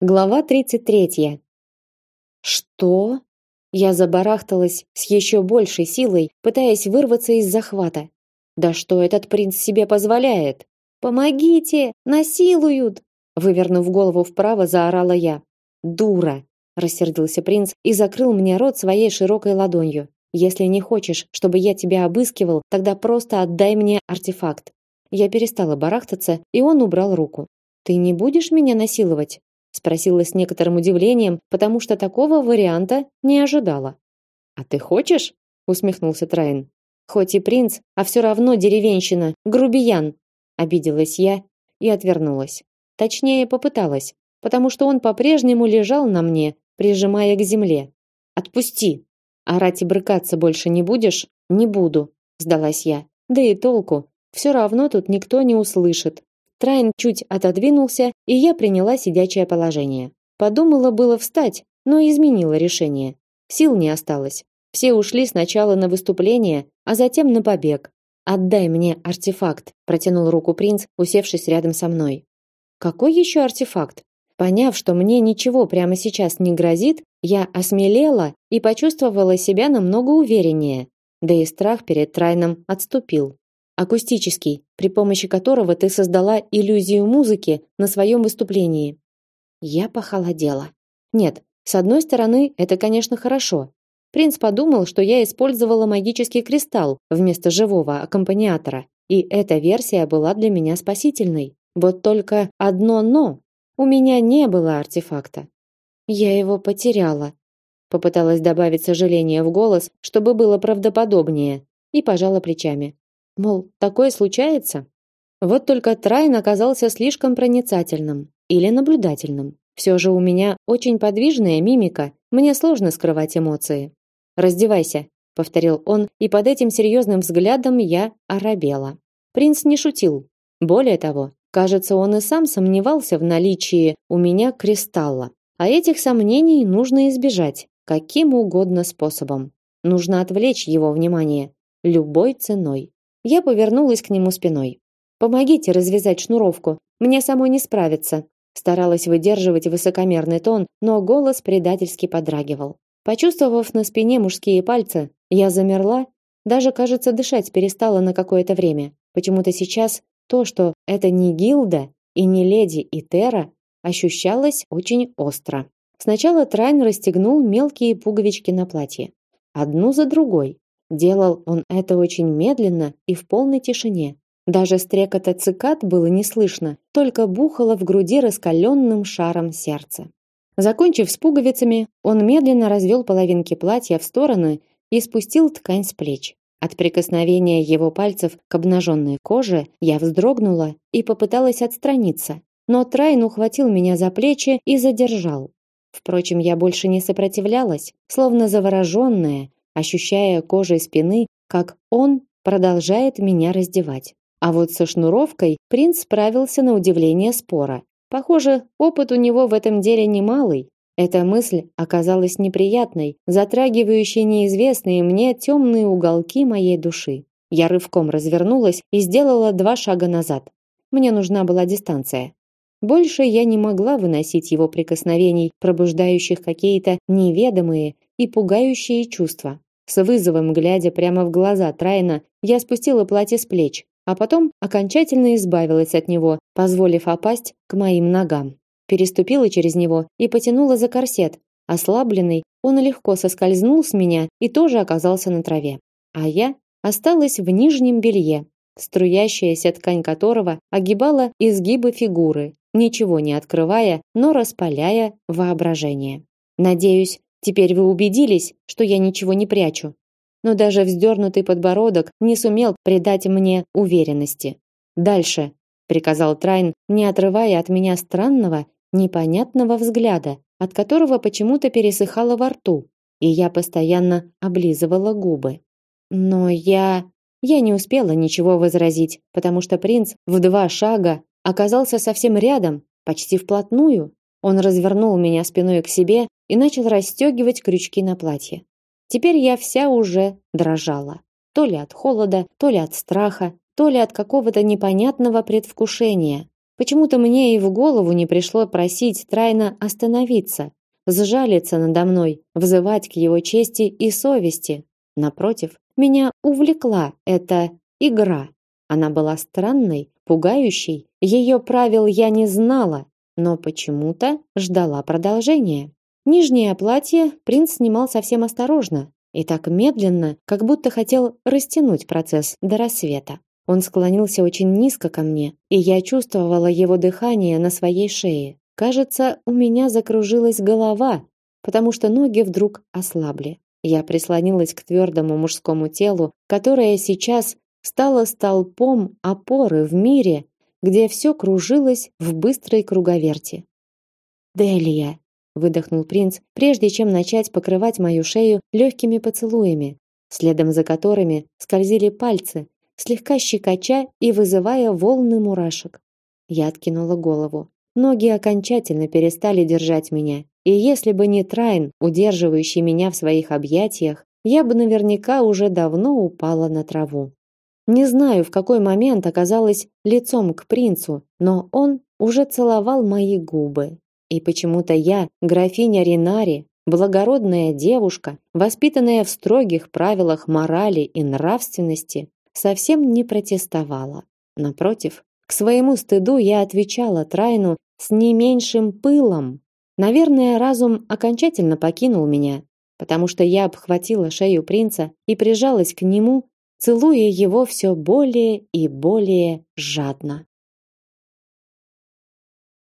Глава 33. Что? Я забарахталась с еще большей силой, пытаясь вырваться из захвата. Да что этот принц себе позволяет? Помогите, насилуют, вывернув голову вправо, заорала я. Дура, рассердился принц и закрыл мне рот своей широкой ладонью. Если не хочешь, чтобы я тебя обыскивал, тогда просто отдай мне артефакт. Я перестала барахтаться, и он убрал руку. Ты не будешь меня насиловать? Спросила с некоторым удивлением, потому что такого варианта не ожидала. А ты хочешь? усмехнулся Трайн. Хоть и принц, а все равно деревенщина, грубиян, обиделась я и отвернулась. Точнее, попыталась, потому что он по-прежнему лежал на мне, прижимая к земле. Отпусти. Орать и брыкаться больше не будешь? Не буду, сдалась я. Да и толку, все равно тут никто не услышит. Трайн чуть отодвинулся, и я приняла сидячее положение. Подумала было встать, но изменила решение. Сил не осталось. Все ушли сначала на выступление, а затем на побег. Отдай мне артефакт, протянул руку принц, усевшись рядом со мной. Какой еще артефакт? Поняв, что мне ничего прямо сейчас не грозит, я осмелела и почувствовала себя намного увереннее. Да и страх перед Трайном отступил акустический, при помощи которого ты создала иллюзию музыки на своем выступлении. Я похолодела. Нет, с одной стороны, это, конечно, хорошо. Принц подумал, что я использовала магический кристалл вместо живого аккомпаниатора, и эта версия была для меня спасительной. Вот только одно но. У меня не было артефакта. Я его потеряла. Попыталась добавить сожаление в голос, чтобы было правдоподобнее, и пожала плечами. Мол, такое случается? Вот только Трайн оказался слишком проницательным или наблюдательным. Все же у меня очень подвижная мимика, мне сложно скрывать эмоции. Раздевайся, повторил он, и под этим серьезным взглядом я оробела. Принц не шутил. Более того, кажется, он и сам сомневался в наличии у меня кристалла. А этих сомнений нужно избежать каким угодно способом. Нужно отвлечь его внимание любой ценой. Я повернулась к нему спиной. Помогите развязать шнуровку. Мне самой не справиться. Старалась выдерживать высокомерный тон, но голос предательски подрагивал. Почувствовав на спине мужские пальцы, я замерла, даже, кажется, дышать перестала на какое-то время. Почему-то сейчас то, что это не Гилда и не леди Итера, ощущалось очень остро. Сначала Трайн расстегнул мелкие пуговички на платье, одну за другой, Делал он это очень медленно и в полной тишине. Даже стрекота цикад было не слышно, только бухало в груди раскаленным шаром сердце. Закончив с пуговицами, он медленно развел половинки платья в стороны и спустил ткань с плеч. От прикосновения его пальцев к обнаженной коже я вздрогнула и попыталась отстраниться, но Трайн ухватил меня за плечи и задержал. Впрочем, я больше не сопротивлялась, словно завороженная, ощущая кожей спины, как он продолжает меня раздевать. А вот со шнуровкой принц справился на удивление спора. Похоже, опыт у него в этом деле немалый. Эта мысль оказалась неприятной, затрагивающей неизвестные мне темные уголки моей души. Я рывком развернулась и сделала два шага назад. Мне нужна была дистанция. Больше я не могла выносить его прикосновений, пробуждающих какие-то неведомые и пугающие чувства. С вызовом глядя прямо в глаза Трайна, я спустила платье с плеч, а потом окончательно избавилась от него, позволив опасть к моим ногам. Переступила через него и потянула за корсет. Ослабленный, он легко соскользнул с меня и тоже оказался на траве. А я осталась в нижнем белье, струящаяся ткань которого огибала изгибы фигуры, ничего не открывая, но распаляя воображение. Надеюсь, Теперь вы убедились, что я ничего не прячу. Но даже вздернутый подбородок не сумел придать мне уверенности. Дальше, приказал Трайн, не отрывая от меня странного, непонятного взгляда, от которого почему-то пересыхало во рту, и я постоянно облизывала губы. Но я я не успела ничего возразить, потому что принц в два шага оказался совсем рядом, почти вплотную. Он развернул меня спиной к себе и начал расстегивать крючки на платье. Теперь я вся уже дрожала. То ли от холода, то ли от страха, то ли от какого-то непонятного предвкушения. Почему-то мне и в голову не пришло просить Трайна остановиться, сжалиться надо мной, взывать к его чести и совести. Напротив, меня увлекла эта игра. Она была странной, пугающей. Ее правил я не знала, но почему-то ждала продолжения. Нижнее платье принц снимал совсем осторожно и так медленно, как будто хотел растянуть процесс до рассвета. Он склонился очень низко ко мне, и я чувствовала его дыхание на своей шее. Кажется, у меня закружилась голова, потому что ноги вдруг ослабли. Я прислонилась к твердому мужскому телу, которое сейчас стало столпом опоры в мире, где все кружилось в быстрой круговерти. «Делия!» — выдохнул принц, прежде чем начать покрывать мою шею легкими поцелуями, следом за которыми скользили пальцы, слегка щекоча и вызывая волны мурашек. Я откинула голову. Ноги окончательно перестали держать меня, и если бы не Трайн, удерживающий меня в своих объятиях, я бы наверняка уже давно упала на траву. Не знаю, в какой момент оказалась лицом к принцу, но он уже целовал мои губы. И почему-то я, графиня Ринари, благородная девушка, воспитанная в строгих правилах морали и нравственности, совсем не протестовала. Напротив, к своему стыду я отвечала Трайну с не меньшим пылом. Наверное, разум окончательно покинул меня, потому что я обхватила шею принца и прижалась к нему, целуя его все более и более жадно.